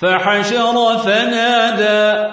فحشر فنادى